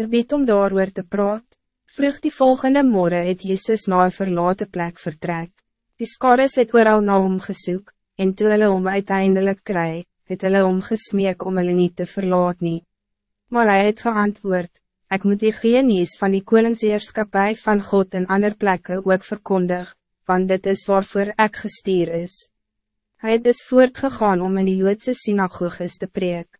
verbied om daar te praat. Vroeg die volgende morgen het Jezus na een verlate plek vertrek. Die skares het ooral na hom gesoek, en toe hulle hom uiteindelik kry, het hulle hom gesmeek om hulle niet te verlaat nie. Maar hij het geantwoord, ik moet die genies van die koningseerskapie van God in ander plekken ook verkondig, want dit is waarvoor ik gestuur is. Hij het dus voortgegaan om in die Joodse synagoges te preek.